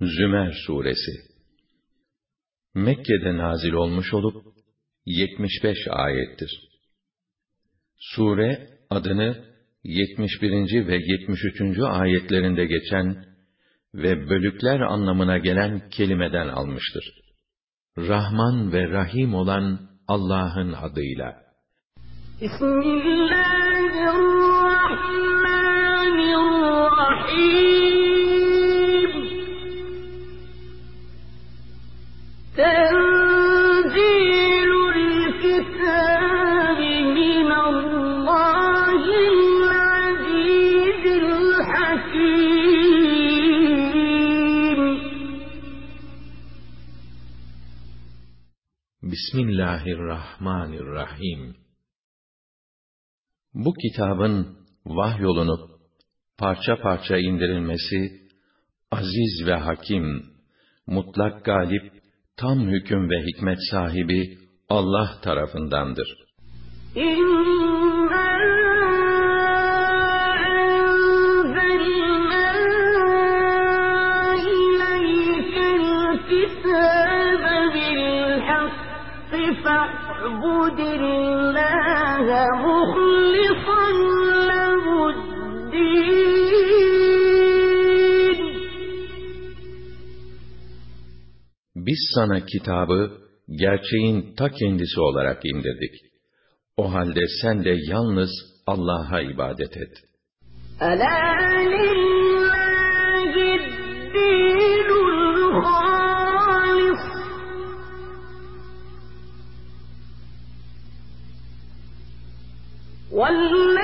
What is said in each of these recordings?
Zümer suresi Mekke'de nazil olmuş olup 75 ayettir. Sure adını 71. ve 73. ayetlerinde geçen ve bölükler anlamına gelen kelimeden almıştır. Rahman ve Rahim olan Allah'ın adıyla. Bismillahirrahmanirrahim Bismillahirrahmanirrahim. Bu kitabın vahyolunup parça parça indirilmesi aziz ve hakim, mutlak galip, tam hüküm ve hikmet sahibi Allah tarafındandır. Biz sana kitabı gerçeğin ta kendisi olarak indirdik. O halde sen de yalnız Allah'a ibadet et. وَالَّذِينَ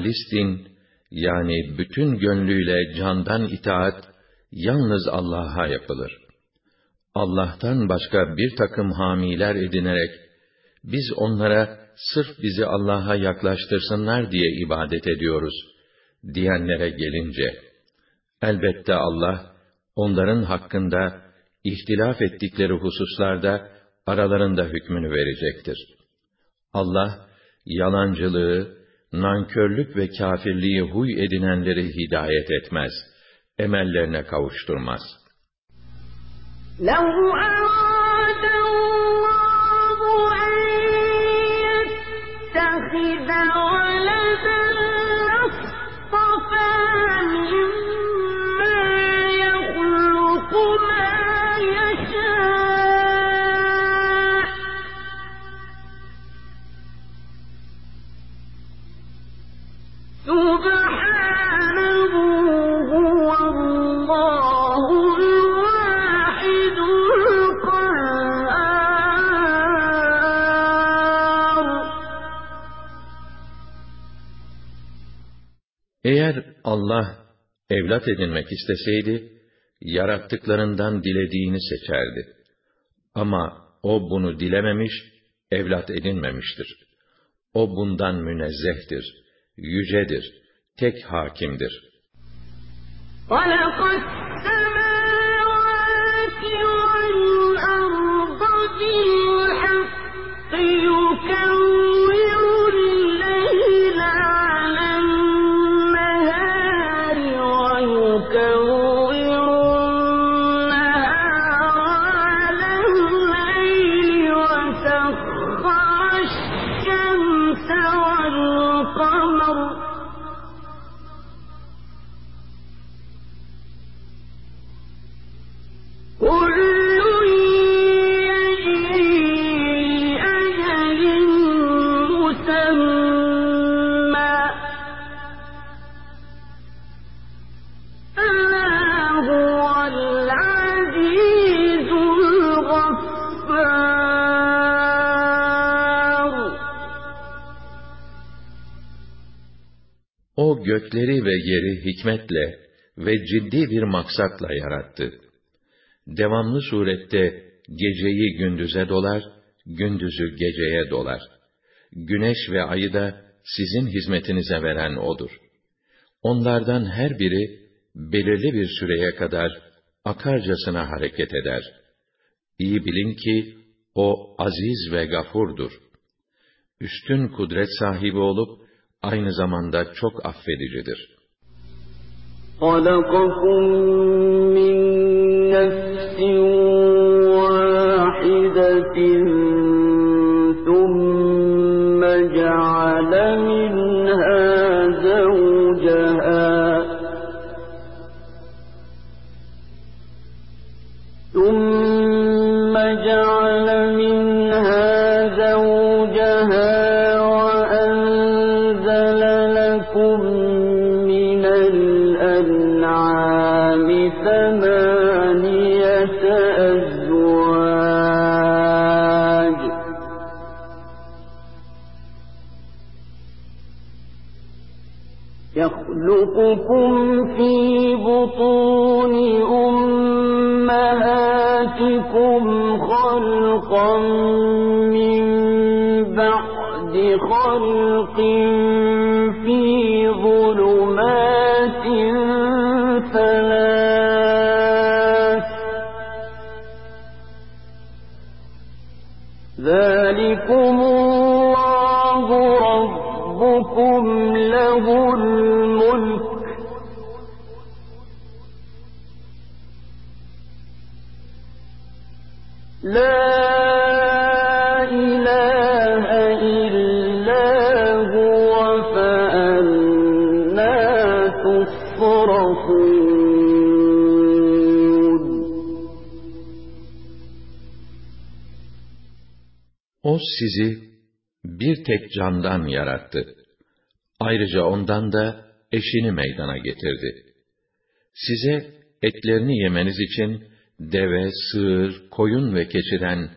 halis din yani bütün gönlüyle candan itaat yalnız Allah'a yapılır. Allah'tan başka bir takım hamiler edinerek biz onlara sırf bizi Allah'a yaklaştırsınlar diye ibadet ediyoruz diyenlere gelince elbette Allah onların hakkında ihtilaf ettikleri hususlarda aralarında hükmünü verecektir. Allah yalancılığı, nankörlük ve kâfirliği huy edinenleri hidayet etmez, emellerine kavuşturmaz. لَوْ Allah evlat edinmek isteseydi, yarattıklarından dilediğini seçerdi. Ama o bunu dilememiş, evlat edinmemiştir. O bundan münezzehtir, yücedir, tek hakimdir. وَلَقَدْ gökleri ve yeri hikmetle ve ciddi bir maksatla yarattı. Devamlı surette geceyi gündüze dolar, gündüzü geceye dolar. Güneş ve ayı da sizin hizmetinize veren O'dur. Onlardan her biri belirli bir süreye kadar akarcasına hareket eder. İyi bilin ki o aziz ve gafurdur. Üstün kudret sahibi olup aynı zamanda çok affedicidir. خَلَقَكُم مِّن نَّفْسٍ بُطُونِ أُمَّهَاتِكُمْ خَلْقًا مِّن بَعْدِ خَلْقٍ sizi bir tek candan yarattı. Ayrıca ondan da eşini meydana getirdi. Size etlerini yemeniz için deve, sığır, koyun ve keçiden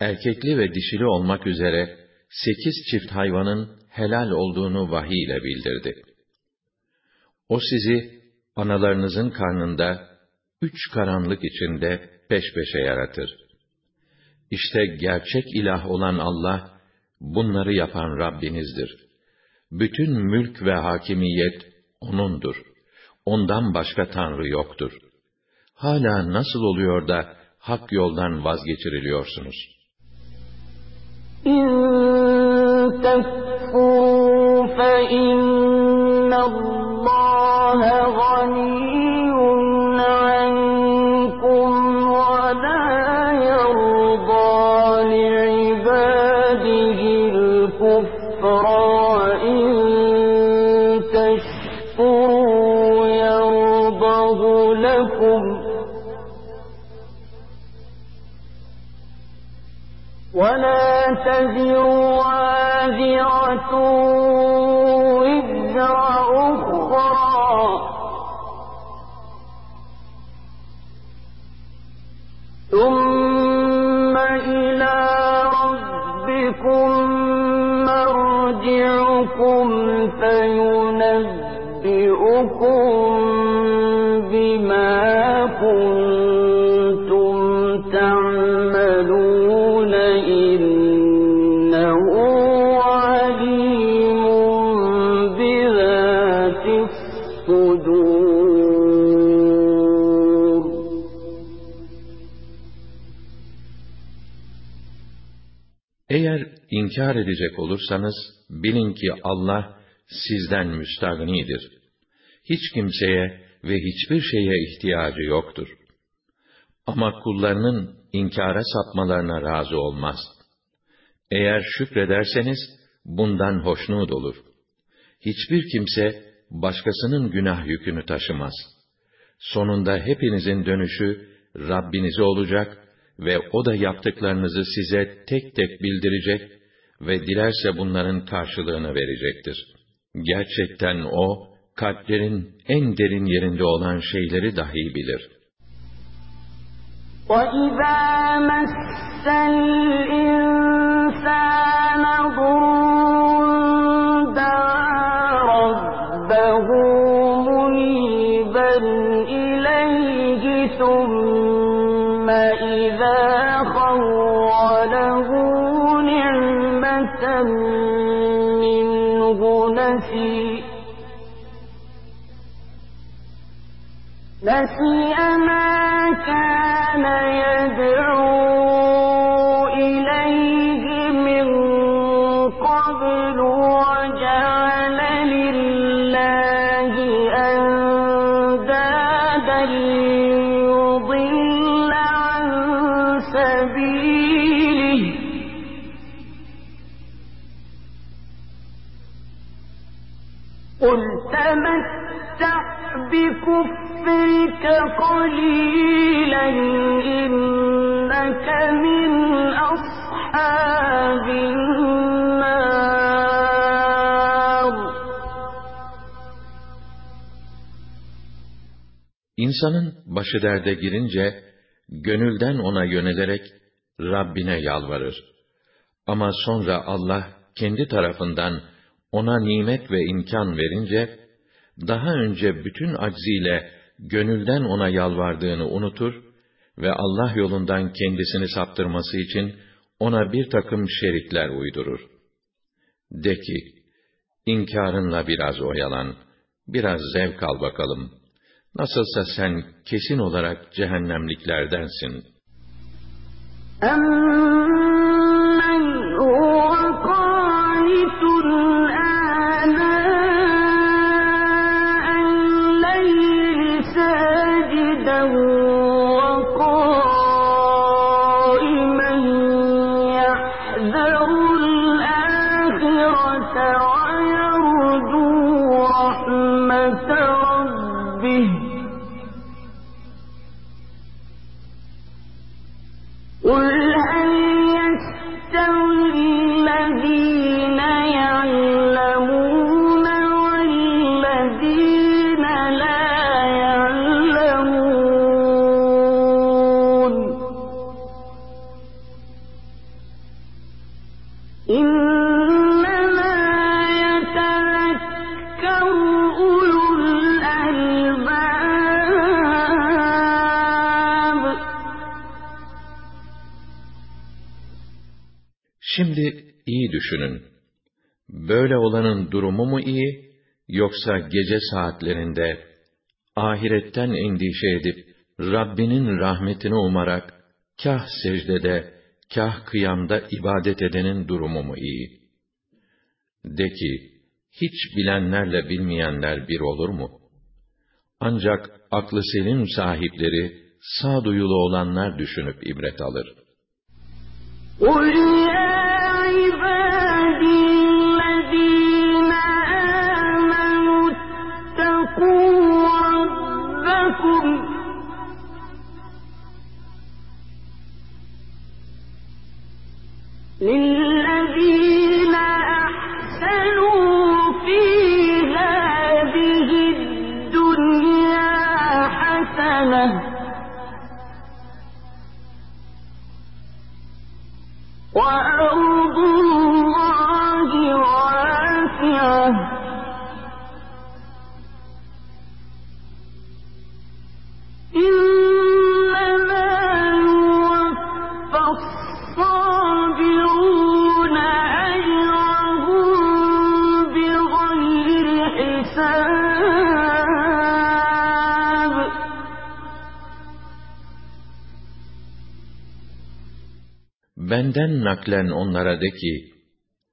erkekli ve dişili olmak üzere sekiz çift hayvanın helal olduğunu vahiy ile bildirdi. O sizi analarınızın karnında üç karanlık içinde peş peşe yaratır. İşte gerçek ilah olan Allah, bunları yapan Rabbinizdir. Bütün mülk ve hakimiyet O'nundur. Ondan başka Tanrı yoktur. Hala nasıl oluyor da hak yoldan vazgeçiriliyorsunuz? إِن تَكْفُرُوا فَإِنَّ اللَّهَ غَنِيٌّ وازر وازرة inkar edecek olursanız, bilin ki Allah sizden müstagnidir. Hiç kimseye ve hiçbir şeye ihtiyacı yoktur. Ama kullarının inkara sapmalarına razı olmaz. Eğer şükrederseniz, bundan hoşnut olur. Hiçbir kimse, başkasının günah yükünü taşımaz. Sonunda hepinizin dönüşü, Rabbinize olacak ve O da yaptıklarınızı size tek tek bildirecek ve dilerse bunların karşılığını verecektir. Gerçekten O, kalplerin en derin yerinde olan şeyleri dahi bilir. وَإِذَا مَسَّ الْإِنسَانَ ضُرٌّ نسي ما كان يدعو İnsanın başı derde girince, gönülden ona yönelerek Rabbine yalvarır. Ama sonra Allah kendi tarafından ona nimet ve imkan verince, daha önce bütün acziyle gönülden ona yalvardığını unutur ve Allah yolundan kendisini saptırması için ona bir takım şerikler uydurur. De ki, inkarınla biraz oyalan, biraz zevk al bakalım. Nasılsa sen kesin olarak cehennemliklerdensin. düşünün. Böyle olanın durumu mu iyi, yoksa gece saatlerinde ahiretten endişe edip Rabbinin rahmetini umarak kah secdede, kah kıyamda ibadet edenin durumu mu iyi? De ki, hiç bilenlerle bilmeyenler bir olur mu? Ancak aklı selim sahipleri, sağduyulu olanlar düşünüp ibret alır. قُلْ عبادي naklen onlara de ki,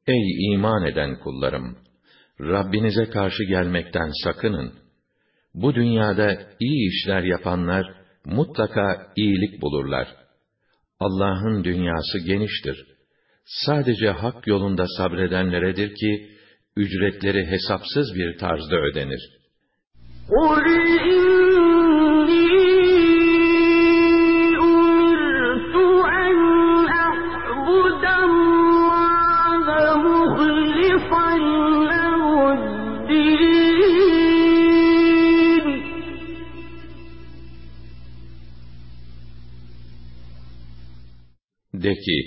Ey iman eden kullarım! Rabbinize karşı gelmekten sakının. Bu dünyada iyi işler yapanlar mutlaka iyilik bulurlar. Allah'ın dünyası geniştir. Sadece hak yolunda sabredenleredir ki, ücretleri hesapsız bir tarzda ödenir. قل ki,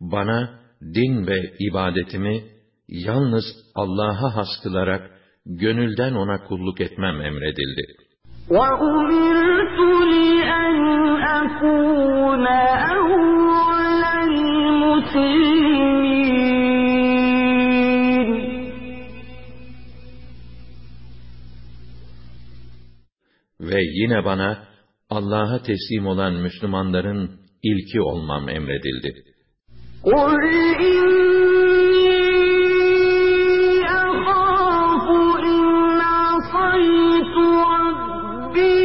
bana din ve ibadetimi yalnız Allah'a has kılarak gönülden ona kulluk etmem emredildi. وأمرت لأن أكون أول المسلمين Ve yine bana Allah'a teslim olan Müslümanların ilki olmam emredildi. قُلْ إِنِّي أَخَافُ إِنْ عَصَيْتُ رَبِّي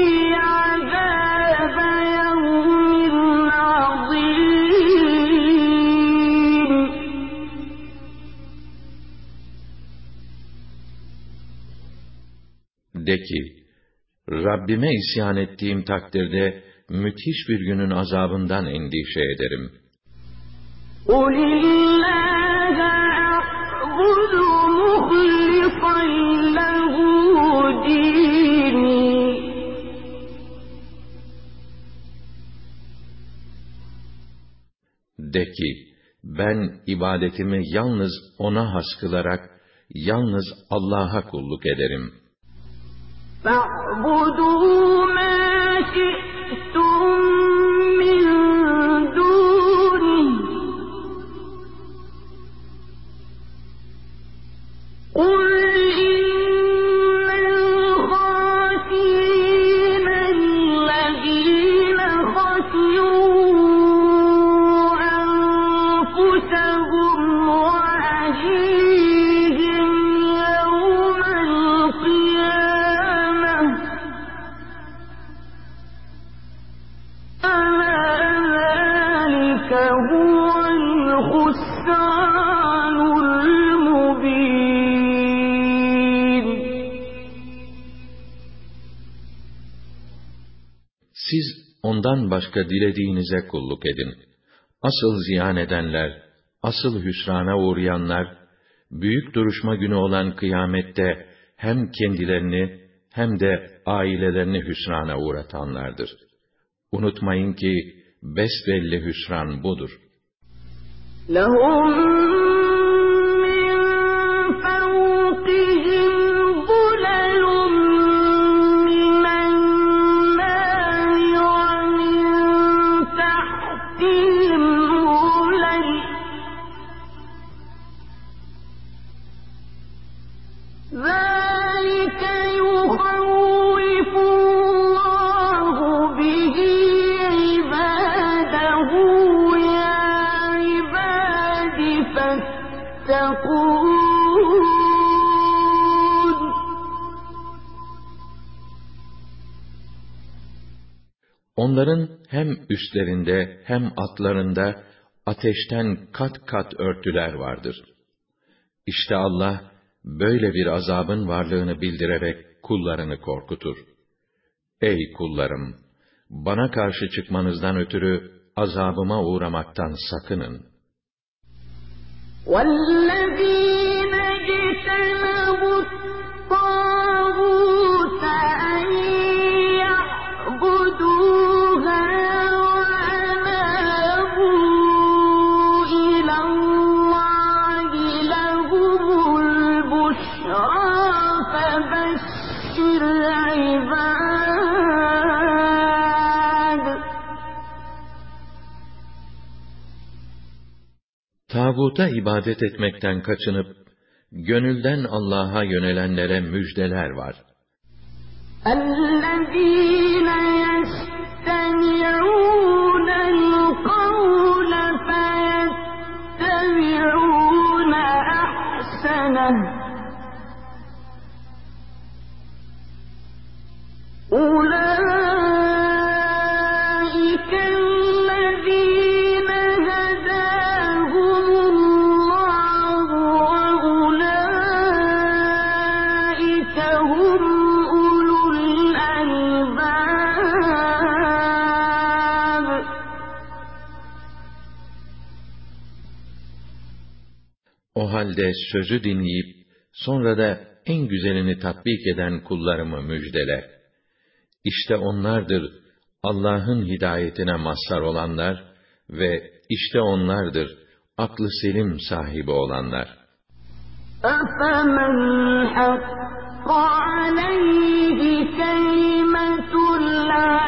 عَذَابَ يَوْمٍ عَظِيمٍ De ki, Rabbime isyan ettiğim takdirde müthiş bir günün azabından endişe ederim. قُلِ اللَّهَ أَعْبُدُ مُخْلِصًا لَهُ دِينِي De ki, ben ibadetimi yalnız O'na has kılarak, yalnız Allah'a kulluk ederim. فَاعْبُدُوا مَا شِئْتُم ondan başka dilediğinize kulluk edin. Asıl ziyan edenler, asıl hüsrana uğrayanlar, büyük duruşma günü olan kıyamette hem kendilerini hem de ailelerini hüsrana uğratanlardır. Unutmayın ki besbelli hüsran budur. لهم فاتقون Onların hem üstlerinde hem atlarında ateşten kat kat örtüler vardır. İşte Allah böyle bir azabın varlığını bildirerek kullarını korkutur. Ey kullarım! Bana karşı çıkmanızdan ötürü azabıma uğramaktan sakının. والذين Tağuta ibadet etmekten kaçınıp, gönülden Allah'a yönelenlere müjdeler var. الذين يستمعون القول فيتبعون أحسنه أولئك halde sözü dinleyip, sonra da en güzelini tatbik eden kullarımı müjdele. İşte onlardır Allah'ın hidayetine mazhar olanlar ve işte onlardır aklı selim sahibi olanlar. أفمن حق عليه كلمة العذاب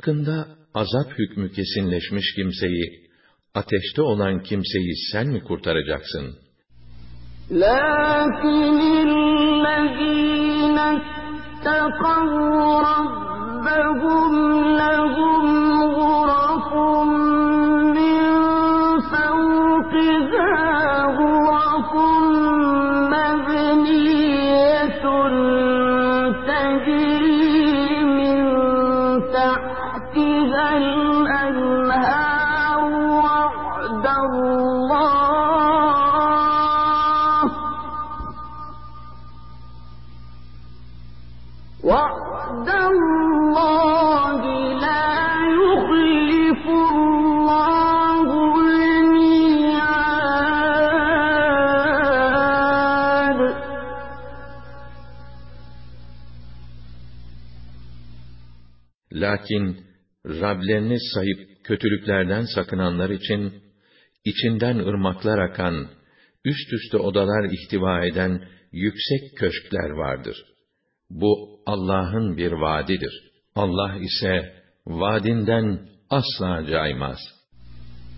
hakkında azap hükmü kesinleşmiş kimseyi, ateşte olan kimseyi sen mi kurtaracaksın? لكن الذين اتقوا ربهم لهم Rablerini sayıp kötülüklerden sakınanlar için içinden ırmaklar akan, üst üste odalar ihtiva eden yüksek köşkler vardır. Bu Allah'ın bir vaadidir. Allah ise vaadinden asla caymaz.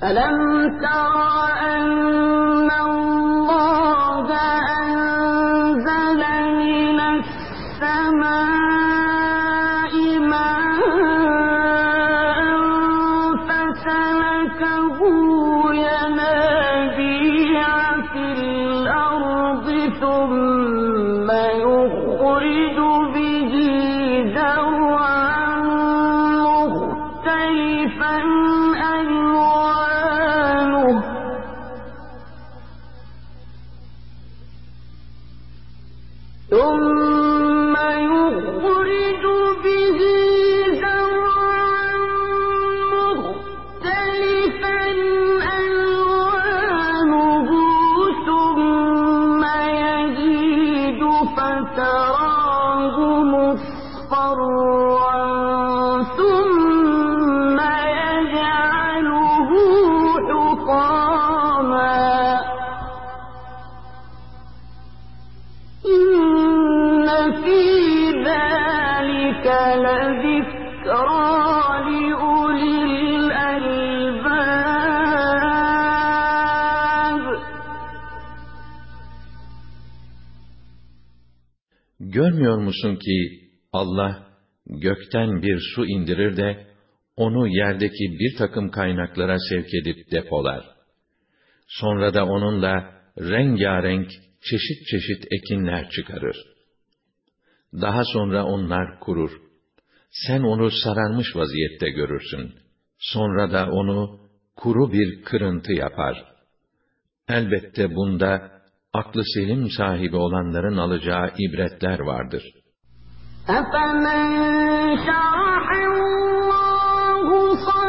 ألم تر أن الله فتراه musun ki Allah gökten bir su indirir de onu yerdeki bir takım kaynaklara sevk edip depolar. Sonra da onunla rengarenk çeşit çeşit ekinler çıkarır. Daha sonra onlar kurur. Sen onu sararmış vaziyette görürsün. Sonra da onu kuru bir kırıntı yapar. Elbette bunda aklı selim sahibi olanların alacağı ibretler vardır. أفمن شرح الله صدره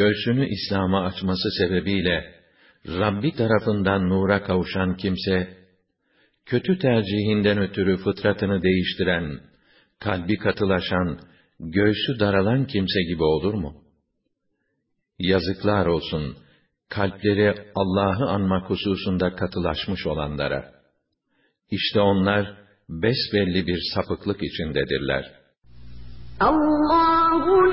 göğsünü İslam'a açması sebebiyle Rabbi tarafından nura kavuşan kimse, kötü tercihinden ötürü fıtratını değiştiren, kalbi katılaşan, göğsü daralan kimse gibi olur mu? Yazıklar olsun, kalpleri Allah'ı anmak hususunda katılaşmış olanlara. İşte onlar, besbelli bir sapıklık içindedirler. Allahu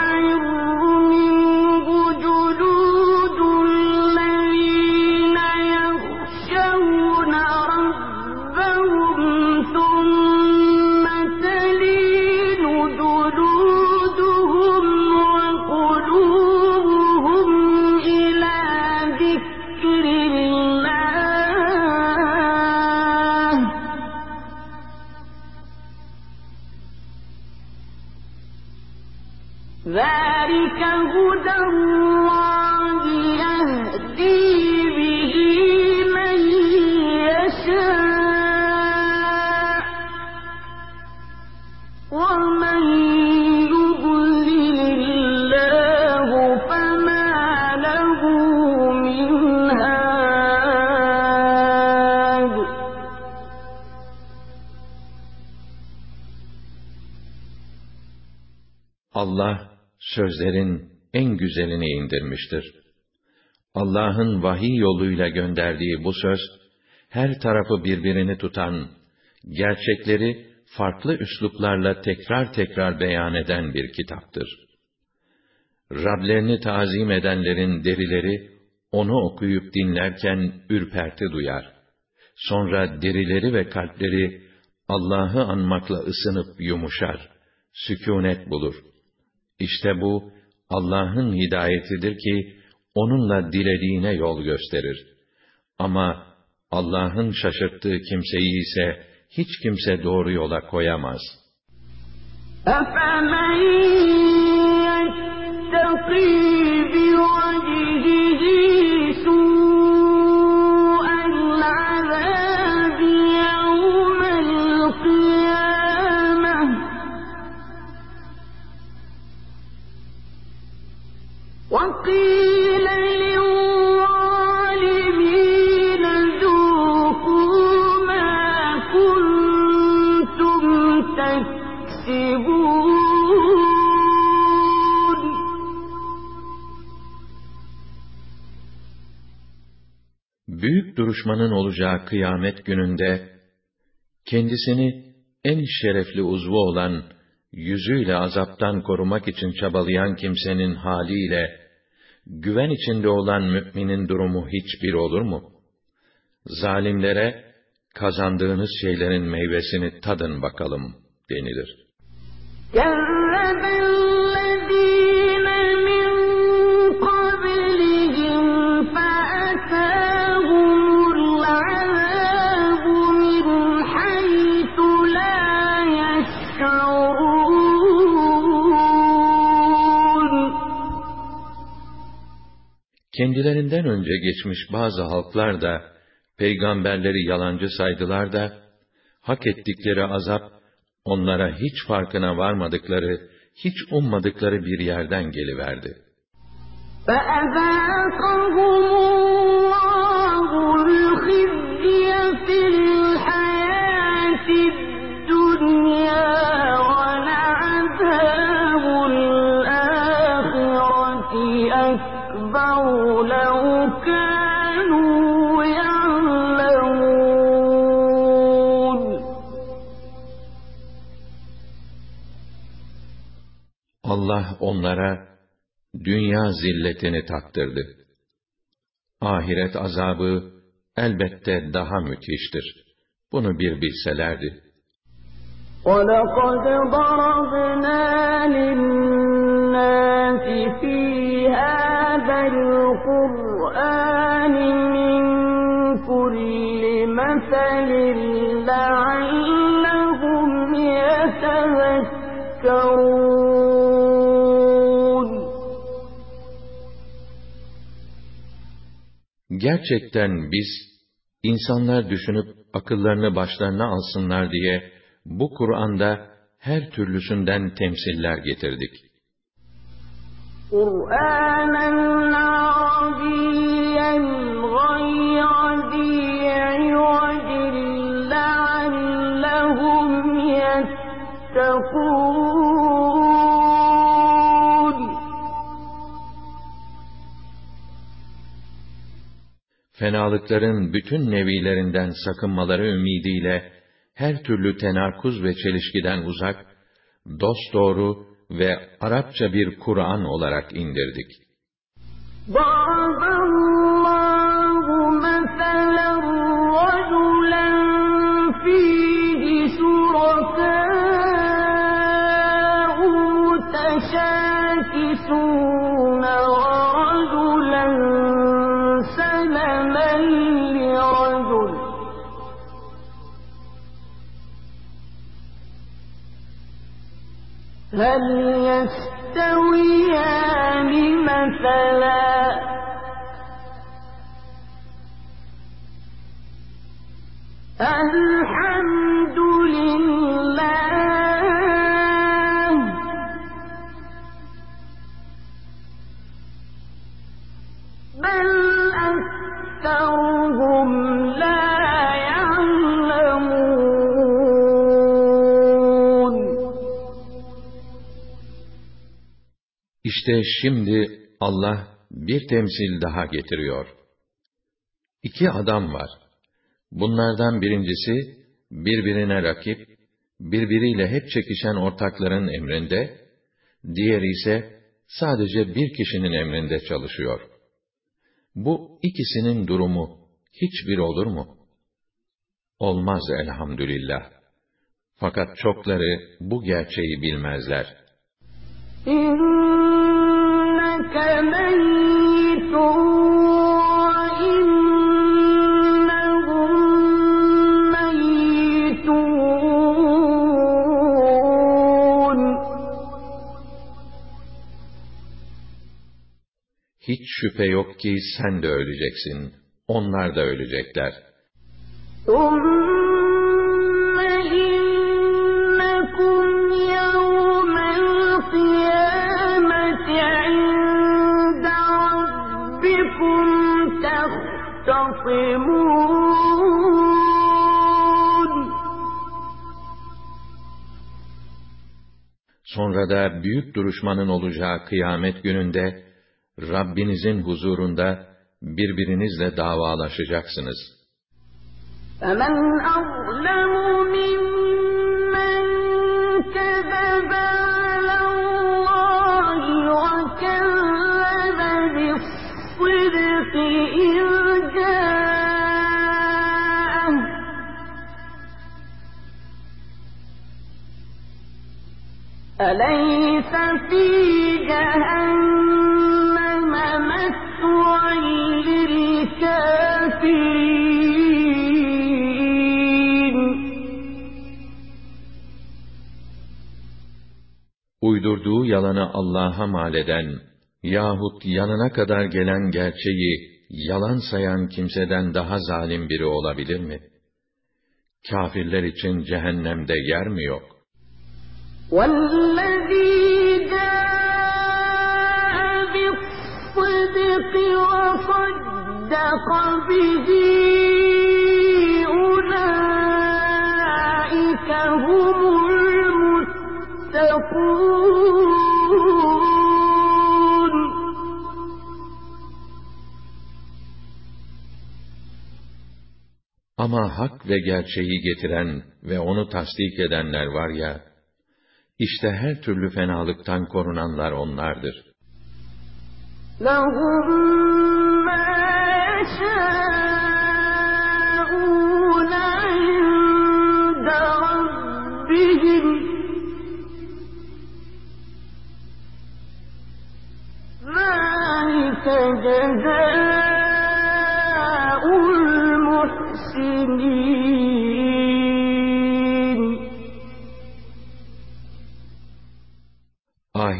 sözlerin en güzelini indirmiştir. Allah'ın vahiy yoluyla gönderdiği bu söz, her tarafı birbirini tutan, gerçekleri farklı üsluplarla tekrar tekrar beyan eden bir kitaptır. Rablerini tazim edenlerin derileri, onu okuyup dinlerken ürperti duyar. Sonra derileri ve kalpleri Allah'ı anmakla ısınıp yumuşar, sükûnet bulur. İşte bu, Allah'ın hidayetidir ki, onunla dilediğine yol gösterir. Ama Allah'ın şaşırttığı kimseyi ise hiç kimse doğru yola koyamaz. أَفَمَنْ يَتَّقِي buluşmanın olacağı kıyamet gününde, kendisini en şerefli uzvu olan yüzüyle azaptan korumak için çabalayan kimsenin haliyle, güven içinde olan müminin durumu hiçbir olur mu? Zalimlere, kazandığınız şeylerin meyvesini tadın bakalım denilir. Ya Kendilerinden önce geçmiş bazı halklar da, peygamberleri yalancı saydılar da, hak ettikleri azap, onlara hiç farkına varmadıkları, hiç ummadıkları bir yerden geliverdi. فَأَذَاقَهُمُ onlara dünya zilletini taktırdı. Ahiret azabı elbette daha müthiştir. Bunu bir bilselerdi. وَلَقَدْ ضَرَبْنَا لِلنَّاسِ فِي هَذَا الْقُرْآنِ مِنْ كُلِّ مَثَلٍ لَعَلَّهُمْ gerçekten biz, insanlar düşünüp akıllarını başlarına alsınlar diye, bu Kur'an'da her türlüsünden temsiller getirdik. Kur'an'ın fenalıkların bütün nevilerinden sakınmaları ümidiyle her türlü tenakuz ve çelişkiden uzak, dosdoğru ve Arapça bir Kur'an olarak indirdik. Bağlam. İşte şimdi Allah bir temsil daha getiriyor. İki adam var. Bunlardan birincisi birbirine rakip, birbiriyle hep çekişen ortakların emrinde, diğeri ise sadece bir kişinin emrinde çalışıyor. Bu ikisinin durumu hiçbir olur mu? Olmaz elhamdülillah. Fakat çokları bu gerçeği bilmezler. Hiç şüphe yok ki sen de öleceksin. Onlar da ölecekler. Sonra da büyük duruşmanın olacağı kıyamet gününde Rabbinizin huzurunda birbirinizle davalaşacaksınız. فَمَنْ أَظْلَمُ مِمَّنْ كَذَبَ أَلَيْسَ فِي جَهَنَّمَ uydurduğu yalanı Allah'a mal eden yahut yanına kadar gelen gerçeği yalan sayan kimseden daha zalim biri olabilir mi? Kafirler için cehennemde yer mi yok? وَالَّذ۪ي وصدق به أولئك هم المتقون Ama hak ve gerçeği getiren ve onu tasdik edenler var ya, işte her türlü fenalıktan korunanlar onlardır. لَهُمْ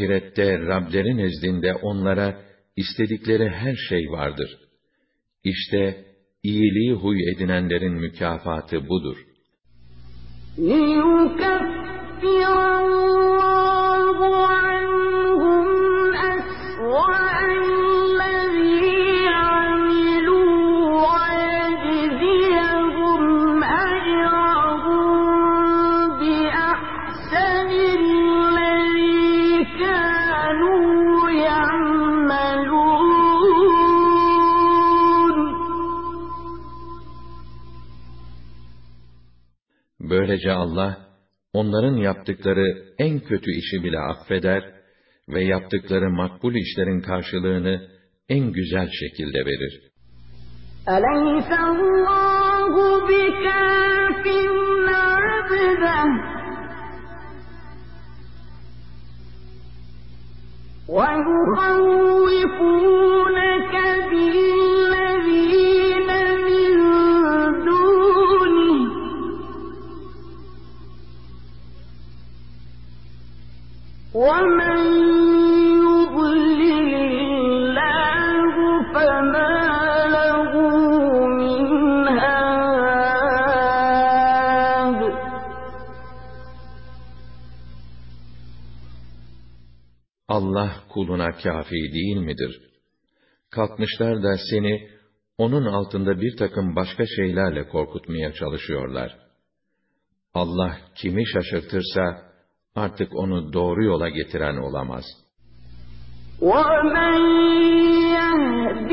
Ahirette Rablerin nezdinde onlara istedikleri her şey vardır. İşte iyiliği huy edinenlerin mükafatı budur. Böylece Allah, onların yaptıkları en kötü işi bile affeder ve yaptıkları makbul işlerin karşılığını en güzel şekilde verir. أَلَيْسَ اللّٰهُ بِكَافٍ عَبْدَهُ وَيُخَوِّفُونَكَ Allah kuluna kafi değil midir? Kalkmışlar da seni onun altında bir takım başka şeylerle korkutmaya çalışıyorlar. Allah kimi şaşırtırsa artık onu doğru yola getiren olamaz. ومن يهد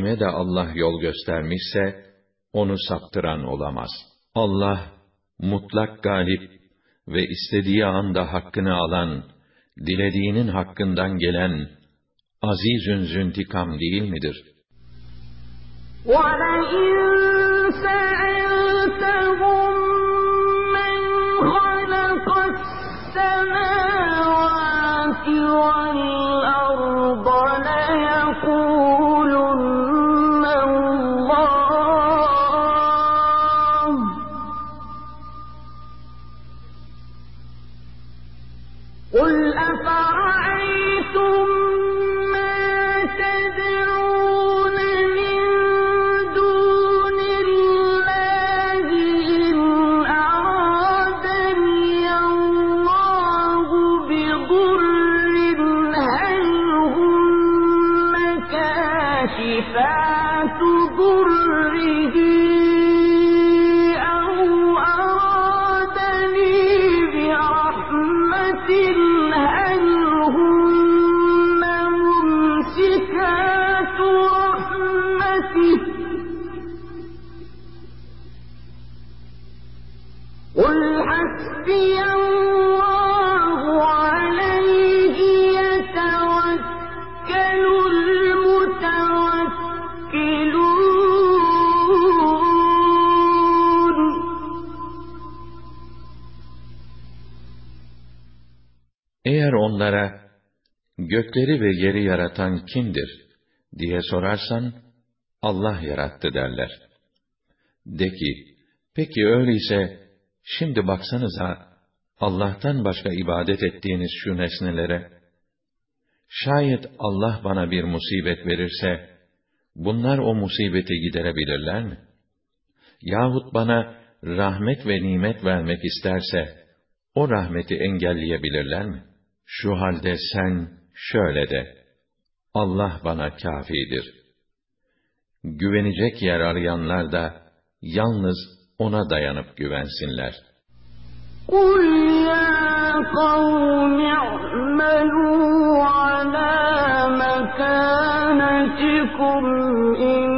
kime de Allah yol göstermişse, onu saptıran olamaz. Allah, mutlak galip ve istediği anda hakkını alan, dilediğinin hakkından gelen, azizün züntikam değil midir? ولئن gökleri ve yeri yaratan kimdir diye sorarsan, Allah yarattı derler. De ki, peki öyleyse, şimdi baksanıza, Allah'tan başka ibadet ettiğiniz şu nesnelere, şayet Allah bana bir musibet verirse, bunlar o musibeti giderebilirler mi? Yahut bana rahmet ve nimet vermek isterse, o rahmeti engelleyebilirler mi? Şu halde sen şöyle de, Allah bana kafidir. Güvenecek yer arayanlar da yalnız ona dayanıp güvensinler. قل يا قوم اعملوا على مكانتكم إني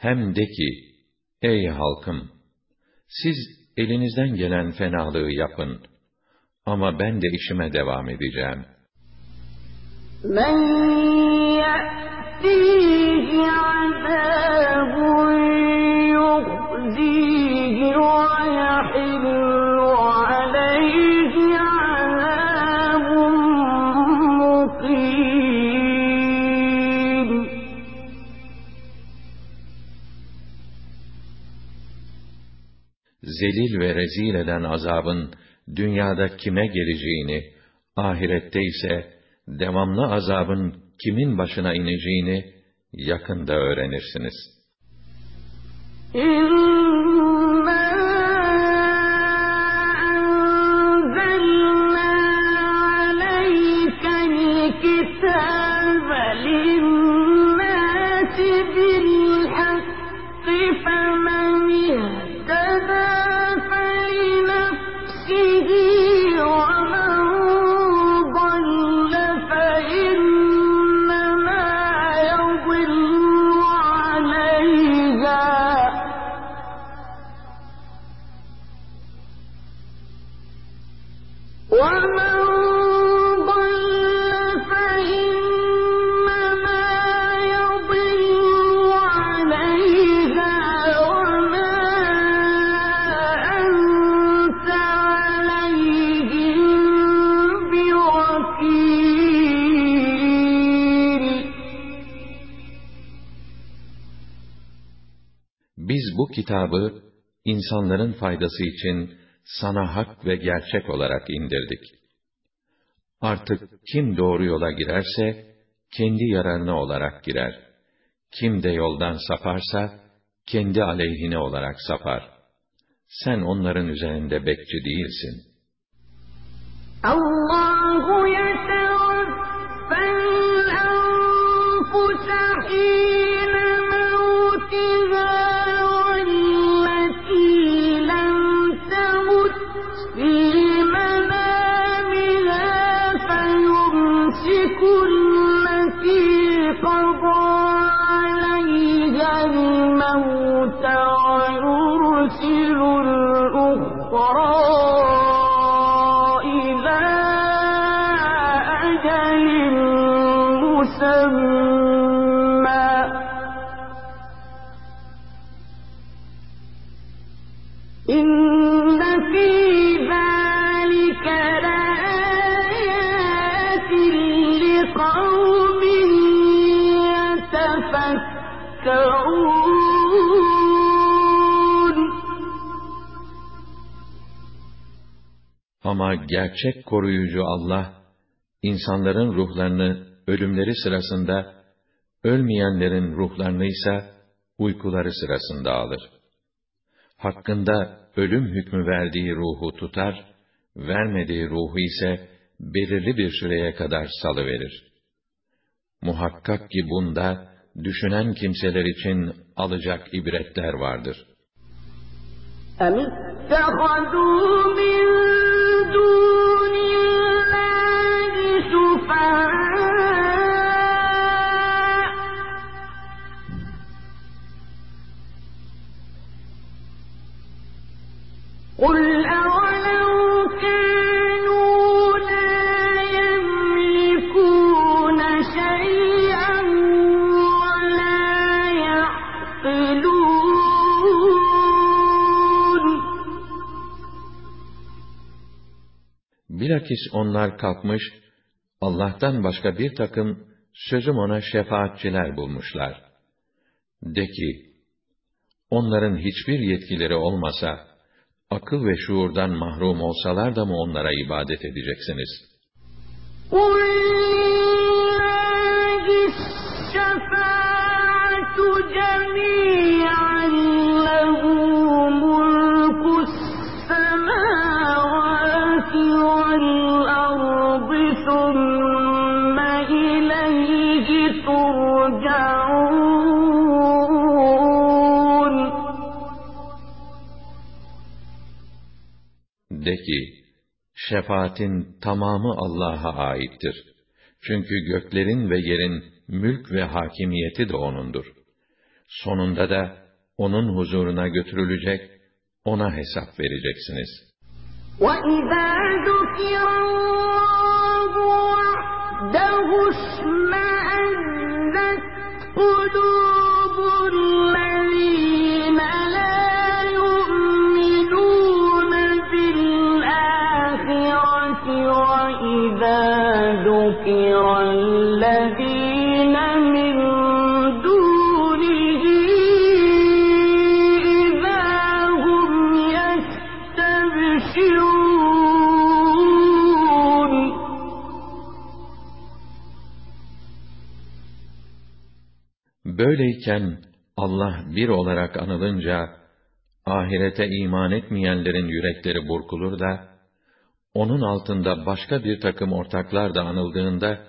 Hem de ki, ey halkım, siz elinizden gelen fenalığı yapın. Ama ben de işime devam edeceğim. من يأتيه عذاب يخزيه Zelil ve rezil eden azabın dünyada kime geleceğini, ahirette ise devamlı azabın kimin başına ineceğini yakında öğrenirsiniz. kitabı insanların faydası için sana hak ve gerçek olarak indirdik. Artık kim doğru yola girerse kendi yararına olarak girer. Kim de yoldan saparsa kendi aleyhine olarak sapar. Sen onların üzerinde bekçi değilsin. Allah Ama gerçek koruyucu Allah, insanların ruhlarını ölümleri sırasında, ölmeyenlerin ruhlarını ise uykuları sırasında alır. Hakkında ölüm hükmü verdiği ruhu tutar, vermediği ruhu ise belirli bir süreye kadar salıverir. Muhakkak ki bunda, düşünen kimseler için alacak ibretler vardır. أم قل أولو كانوا لا يملكون شيئا ولا يعقلون Bilakis onlar kalkmış, Allah'tan başka bir takım sözüm ona şefaatçiler bulmuşlar. De ki, onların hiçbir yetkileri olmasa, akıl ve şuurdan mahrum olsalar da mı onlara ibadet edeceksiniz? قل De ki, şefaatin tamamı Allah'a aittir. Çünkü göklerin ve yerin mülk ve hakimiyeti de O'nundur. Sonunda da O'nun huzuruna götürülecek, O'na hesap vereceksiniz. وإذا ذكر الله وحده اشمأزت قلوب Böyleyken Allah bir olarak anılınca, ahirete iman etmeyenlerin yürekleri burkulur da, onun altında başka bir takım ortaklar da anıldığında,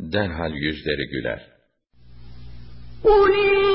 derhal yüzleri güler. قل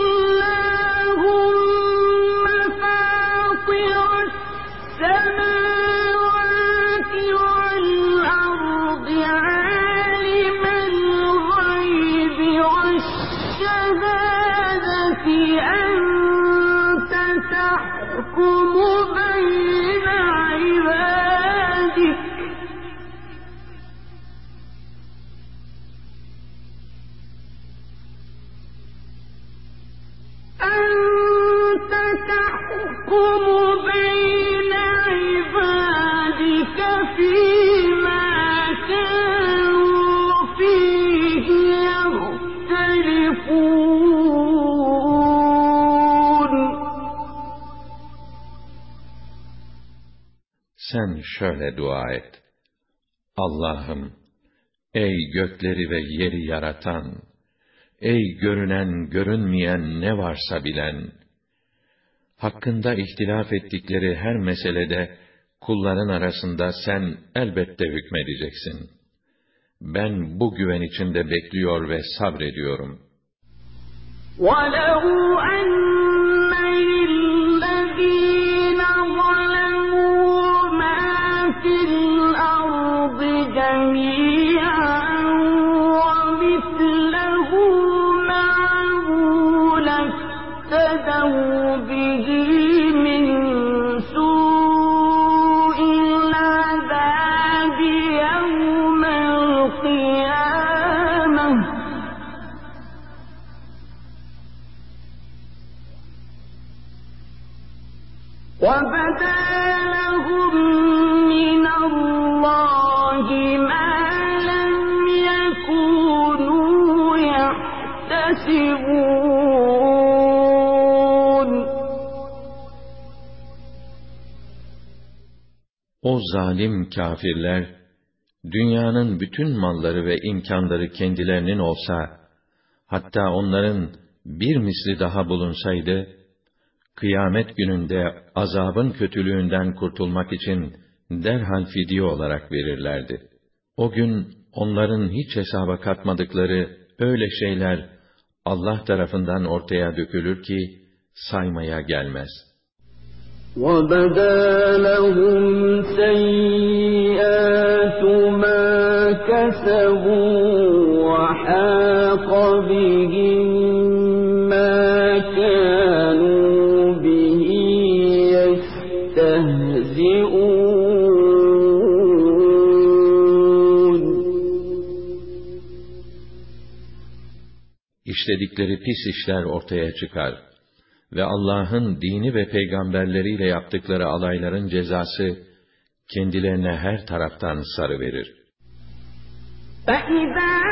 şöyle dua et. Allah'ım, ey gökleri ve yeri yaratan, ey görünen görünmeyen ne varsa bilen, hakkında ihtilaf ettikleri her meselede kulların arasında sen elbette hükmedeceksin. Ben bu güven içinde bekliyor ve sabrediyorum. وَلَوْ أَنَّ zalim kâfirler, dünyanın bütün malları ve imkanları kendilerinin olsa, hatta onların bir misli daha bulunsaydı, kıyamet gününde azabın kötülüğünden kurtulmak için derhal fidye olarak verirlerdi. O gün onların hiç hesaba katmadıkları öyle şeyler Allah tarafından ortaya dökülür ki saymaya gelmez. وَبَدَا لَهُمْ سَيِّئَاتُ مَا كَسَبُوا وَحَاقَ بِهِم مَّا كَانُوا بِهِ يَسْتَهْزِئُونَ İşledikleri pis işler ortaya çıkar ve Allah'ın dini ve peygamberleriyle yaptıkları alayların cezası kendilerine her taraftan sarı verir. فَإِذَا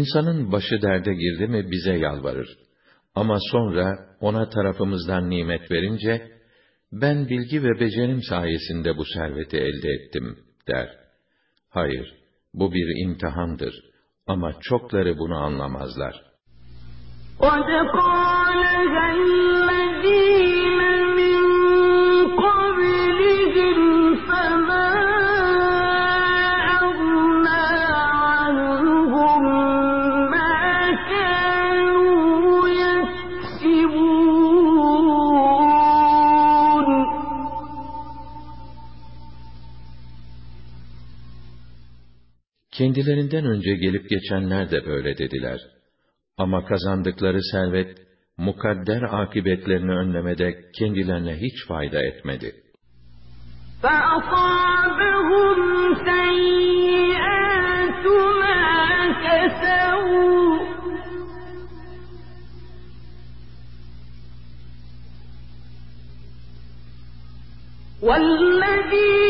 İnsanın başı derde girdi mi bize yalvarır. Ama sonra ona tarafımızdan nimet verince, ben bilgi ve becerim sayesinde bu serveti elde ettim, der. Hayır, bu bir imtihandır. Ama çokları bunu anlamazlar. قَدْ Kendilerinden önce gelip geçenler de böyle dediler. Ama kazandıkları servet, mukadder akıbetlerini önlemede kendilerine hiç fayda etmedi. فَأَصَابَهُمْ سَيِّئَاتُ مَا كَسَبُوا وَالَّذِينَ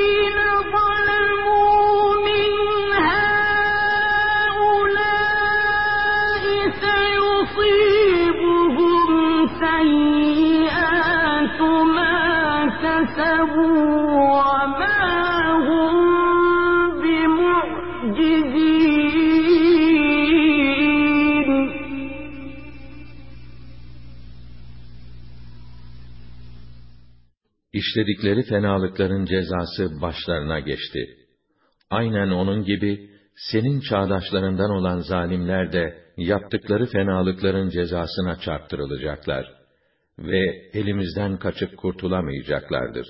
İşledikleri fenalıkların cezası başlarına geçti. Aynen onun gibi senin çağdaşlarından olan zalimler de yaptıkları fenalıkların cezasına çarptırılacaklar ve elimizden kaçıp kurtulamayacaklardır.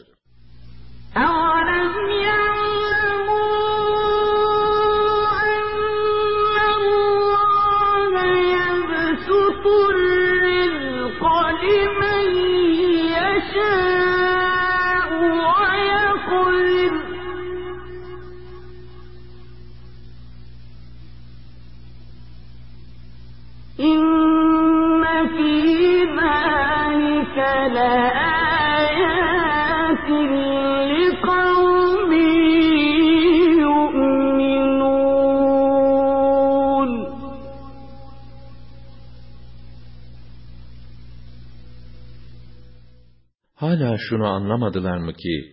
Hala şunu anlamadılar mı ki,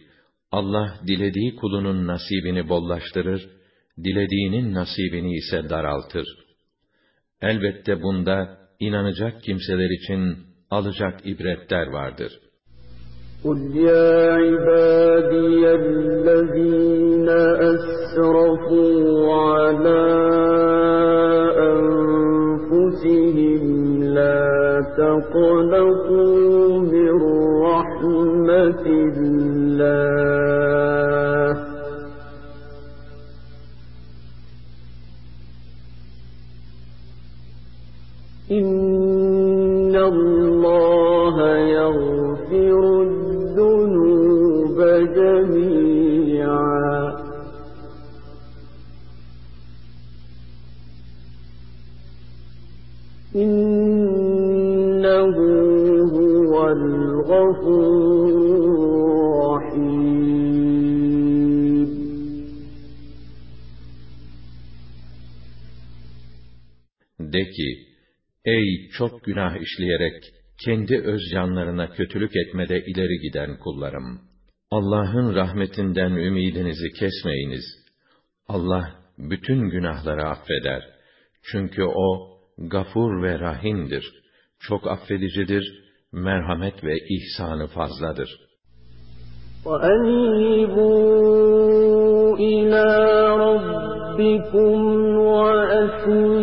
Allah dilediği kulunun nasibini bollaştırır, dilediğinin nasibini ise daraltır. Elbette bunda inanacak kimseler için alacak ibretler vardır. قُلْ يَا عِبَادِيَ الَّذِينَ çok günah işleyerek kendi öz canlarına kötülük etmede ileri giden kullarım! Allah'ın rahmetinden ümidinizi kesmeyiniz. Allah bütün günahları affeder. Çünkü O gafur ve rahimdir. Çok affedicidir, merhamet ve ihsanı fazladır. وَأَنِيبُوا إِلَىٰ رَبِّكُمْ وَأَسْلِمُوا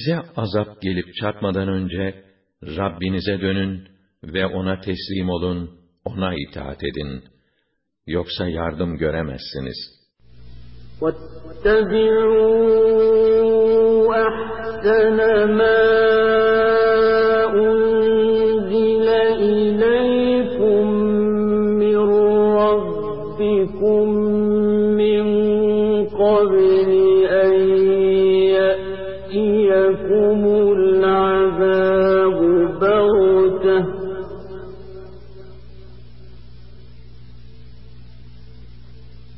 Size azap gelip çatmadan önce Rabbinize dönün ve ona teslim olun, ona itaat edin. Yoksa yardım göremezsiniz. وَاتَّبِعُوا أَحْسَنَ مَا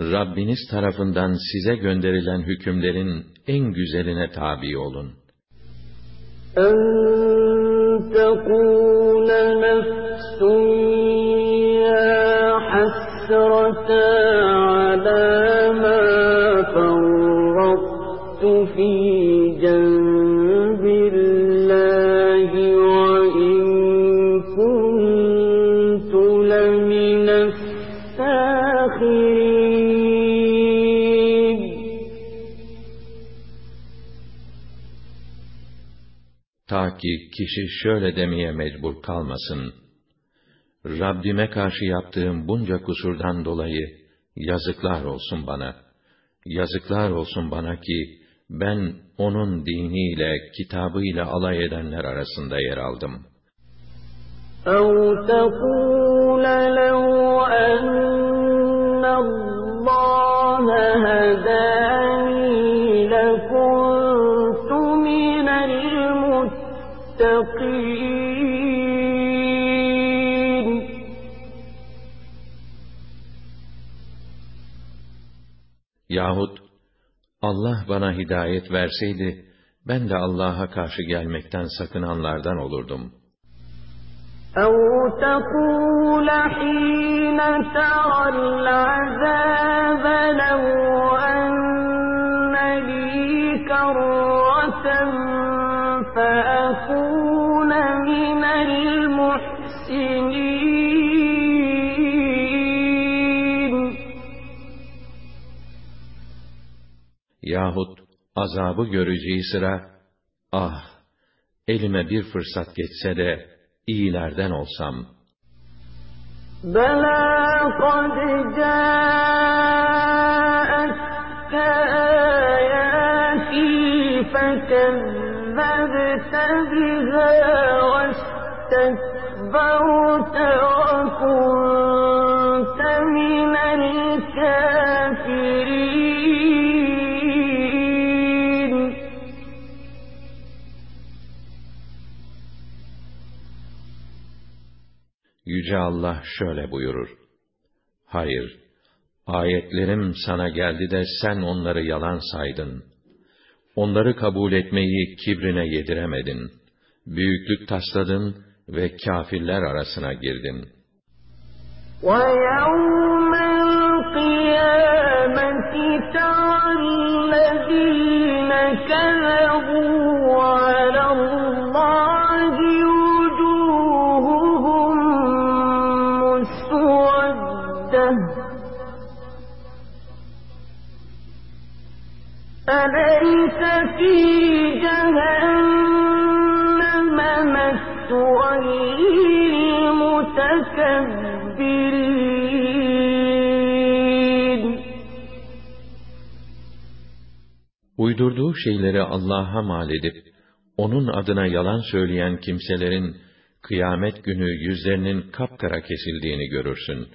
Rabbiniz tarafından size gönderilen hükümlerin en güzeline tabi olun. أَن تَقُولَ نَفْسٌ يَا حَسْرَتَا ki kişi şöyle demeye mecbur kalmasın. Rabbime karşı yaptığım bunca kusurdan dolayı yazıklar olsun bana. Yazıklar olsun bana ki ben onun diniyle, kitabıyla alay edenler arasında yer aldım. أو تقول لو أن الله هداني Yahut Allah bana hidayet verseydi, ben de Allah'a karşı gelmekten sakınanlardan olurdum. أو تقول حين ترى العذاب لو yahut azabı göreceği sıra, ah, elime bir fırsat geçse de, iyilerden olsam. Bela kad câetke âyâti fekezzebte biha ve Yüce Allah şöyle buyurur. Hayır, ayetlerim sana geldi de sen onları yalan saydın. Onları kabul etmeyi kibrine yediremedin. Büyüklük tasladın ve kâfirler arasına girdin. ويوم القيامة ترى الذين Uydurduğu şeyleri Allah'a mal edip, onun adına yalan söyleyen kimselerin, kıyamet günü yüzlerinin kapkara kesildiğini görürsün.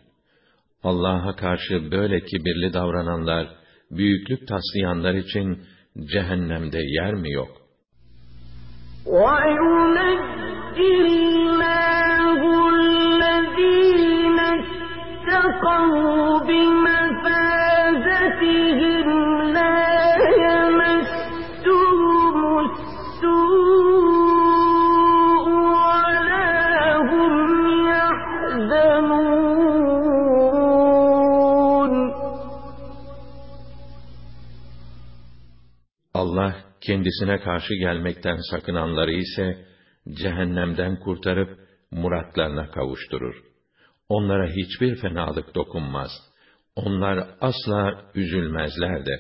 Allah'a karşı böyle kibirli davrananlar, büyüklük taslayanlar için cehennemde yer mi yok? وينجي kendisine karşı gelmekten sakınanları ise cehennemden kurtarıp muratlarına kavuşturur. Onlara hiçbir fenalık dokunmaz. Onlar asla üzülmezler de.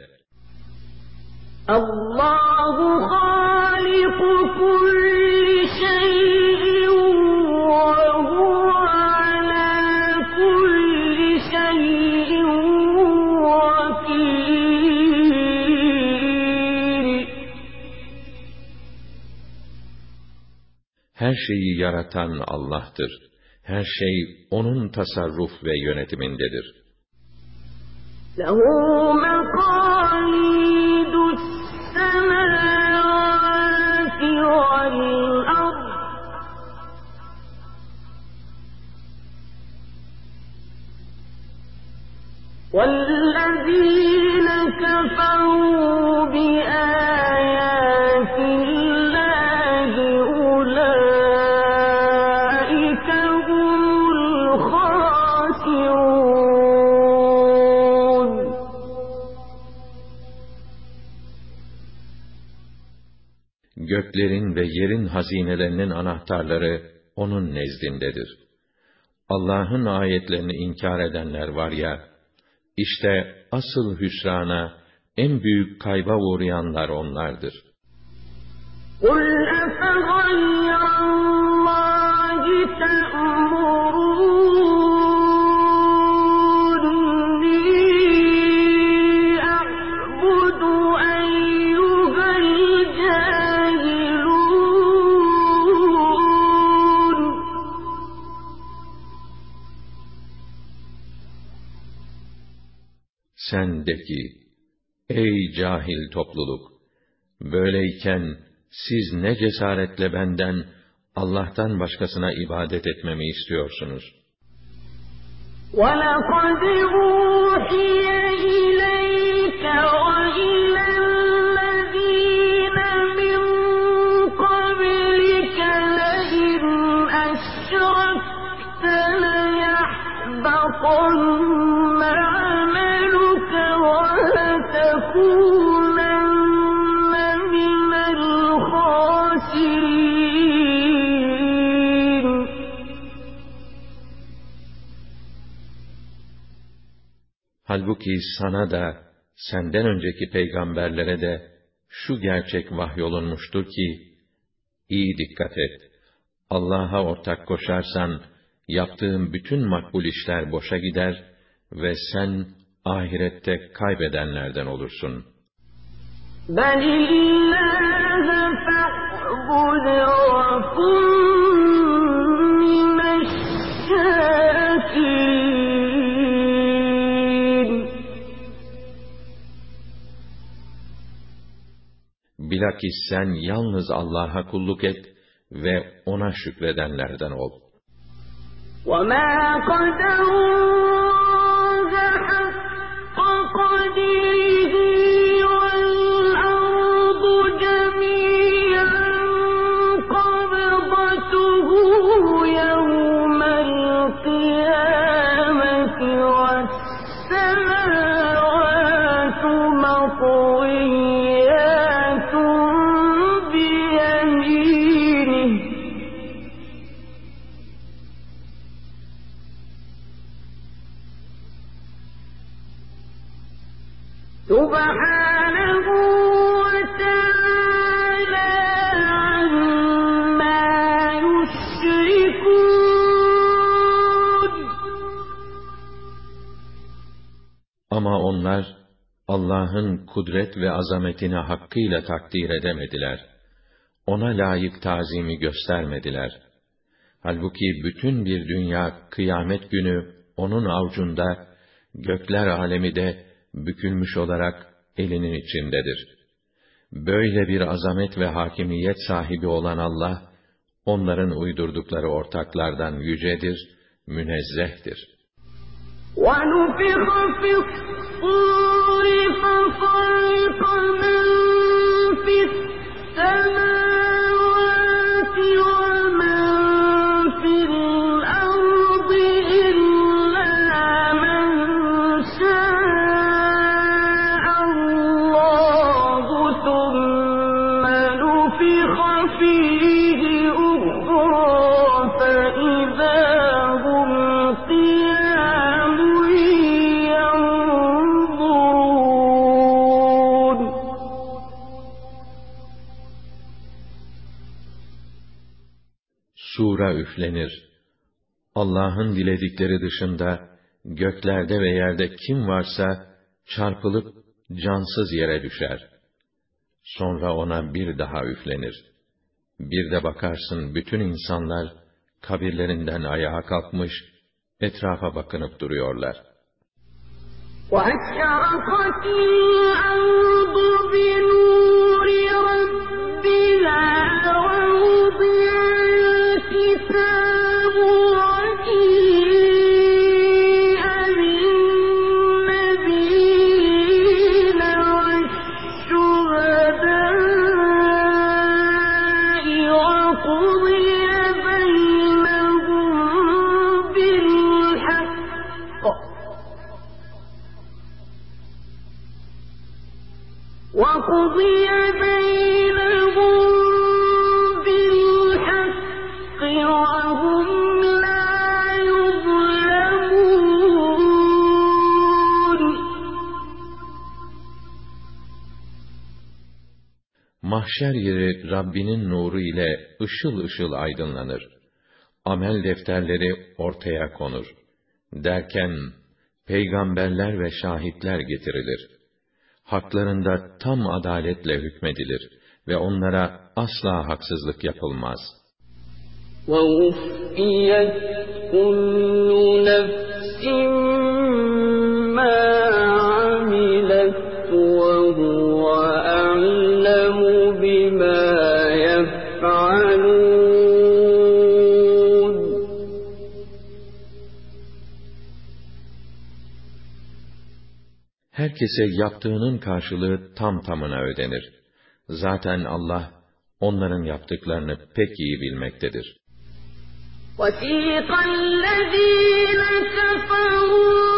Allahu kulli şey. Her şeyi yaratan Allah'tır. Her şey O'nun tasarruf ve yönetimindedir. له مقاليد السماوات والأرض والذين Göklerin ve yerin hazinelerinin anahtarları O'nun nezdindedir. Allah'ın ayetlerini inkar edenler var ya, işte asıl hüsrana, en büyük kayba uğrayanlar onlardır. قل Sen de ki, ey cahil topluluk! Böyleyken siz ne cesaretle benden, Allah'tan başkasına ibadet etmemi istiyorsunuz? وَلَقَدْ أُوحِيَ إِلَيْكَ وَإِلَى الَّذِينَ مِن قَبْلِكَ لَئِنْ أَشْرَكْتَ لَيَحْبَطَنَّ Halbuki sana da, senden önceki peygamberlere de, şu gerçek vahyolunmuştur ki, iyi dikkat et. Allah'a ortak koşarsan, yaptığın bütün makbul işler boşa gider ve sen ahirette kaybedenlerden olursun. بَلِ اللَّهَ فَاعْبُدْ وَكُن مِّنَ الشَّاكِرِينَ Bilakis sen yalnız Allah'a kulluk et ve O'na şükredenlerden ol. وَمَا قَدَرُوا قَدْرِهِ Allah'ın kudret ve azametini hakkıyla takdir edemediler. Ona layık tazimi göstermediler. Halbuki bütün bir dünya kıyamet günü onun avucunda, gökler alemi de bükülmüş olarak elinin içindedir. Böyle bir azamet ve hakimiyet sahibi olan Allah, onların uydurdukları ortaklardan yücedir, münezzehtir. ونفخ في الصور فصعق من üflenir. Allah'ın diledikleri dışında göklerde ve yerde kim varsa çarpılıp cansız yere düşer. Sonra ona bir daha üflenir. Bir de bakarsın bütün insanlar kabirlerinden ayağa kalkmış, etrafa bakınıp duruyorlar. وأشرقت الأرض Mahşer yeri Rabbinin nuru ile ışıl ışıl aydınlanır. Amel defterleri ortaya konur. Derken, peygamberler ve şahitler getirilir. Haklarında tam adaletle hükmedilir ve onlara asla haksızlık yapılmaz. ووفيت كل نفس Herkese yaptığının karşılığı tam tamına ödenir. Zaten Allah onların yaptıklarını pek iyi bilmektedir. وَسِيقَ الَّذِينَ كَفَرُوا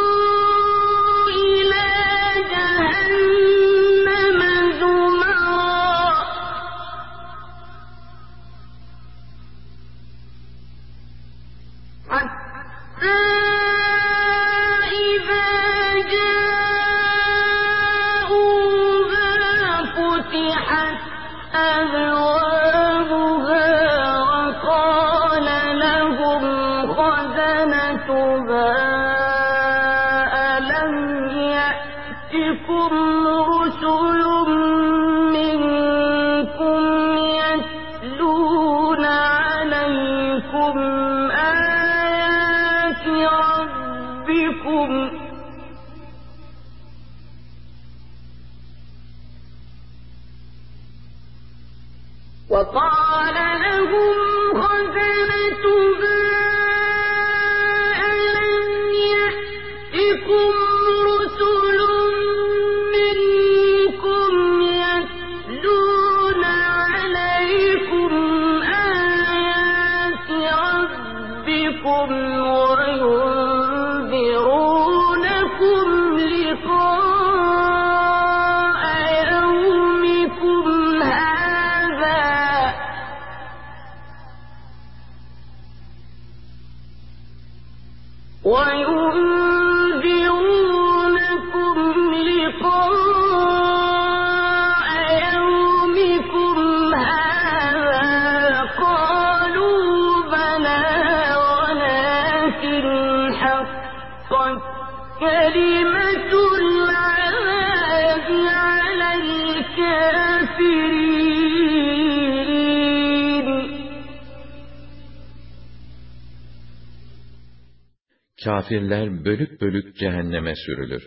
kafirler bölük bölük cehenneme sürülür.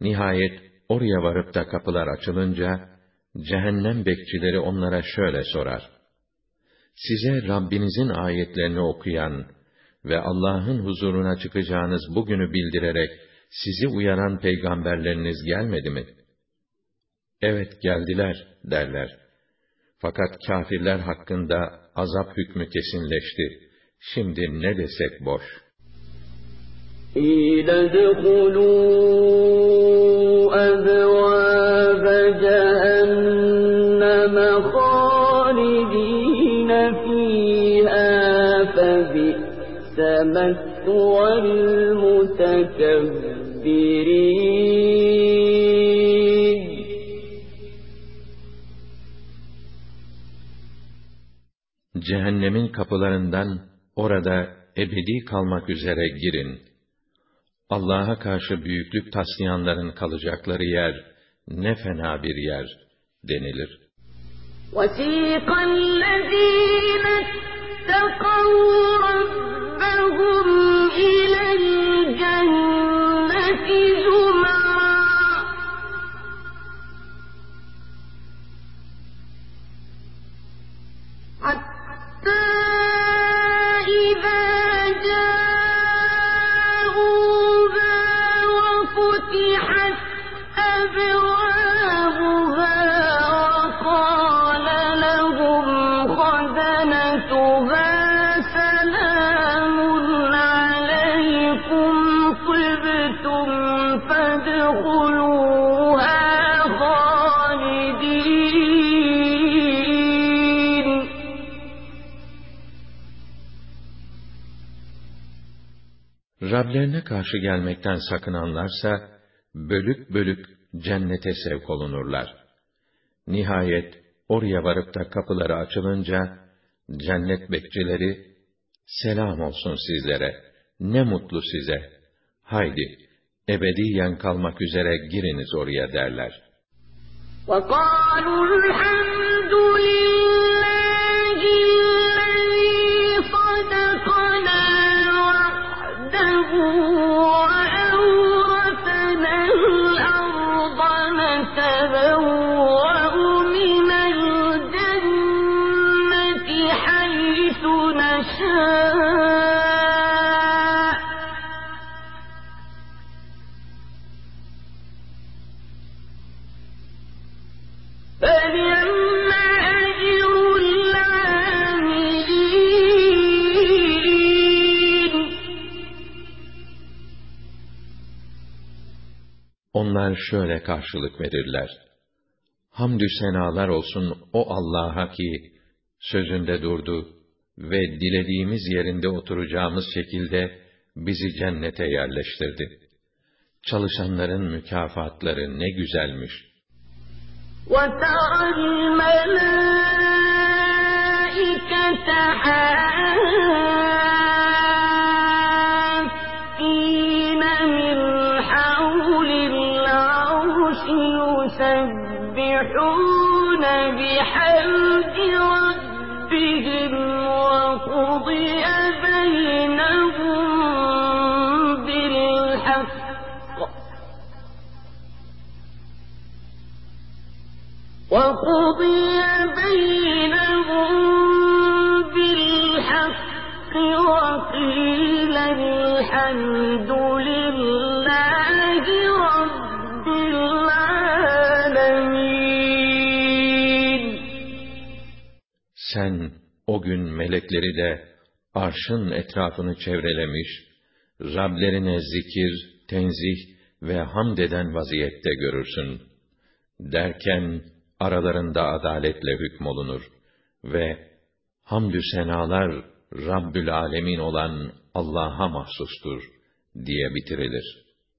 Nihayet oraya varıp da kapılar açılınca, cehennem bekçileri onlara şöyle sorar. Size Rabbinizin ayetlerini okuyan ve Allah'ın huzuruna çıkacağınız bugünü bildirerek sizi uyaran peygamberleriniz gelmedi mi? Evet geldiler derler. Fakat kafirler hakkında azap hükmü kesinleşti. Şimdi ne desek boş.'' قيل ادخلوا أبواب جهنم خالدين فيها فبئس مثوى المتكبرين Cehennemin kapılarından orada ebedi kalmak üzere girin. Allah'a karşı büyüklük taslayanların kalacakları yer ne fena bir yer denilir. وَسِيقَ الَّذ۪ينَ اتَّقَوْا Rablerine karşı gelmekten sakınanlarsa, bölük bölük cennete sevk olunurlar. Nihayet, oraya varıp da kapıları açılınca, cennet bekçileri, selam olsun sizlere, ne mutlu size, haydi, ebediyen kalmak üzere giriniz oraya derler. وَقَالُوا الْحَمْدُ Onlar şöyle karşılık verirler. Hamdü senalar olsun o Allah'a ki, sözünde durdu ve dilediğimiz yerinde oturacağımız şekilde bizi cennete yerleştirdi. Çalışanların mükafatları ne güzelmiş. وَتَرَى الْمَلَائِكَةَ Sen o gün melekleri de arşın etrafını çevrelemiş, Rablerine zikir, tenzih ve hamd eden vaziyette görürsün. Derken aralarında adaletle hükmolunur ve hamdü senalar Rabbül Alemin olan Allah'a mahsustur diye bitirilir.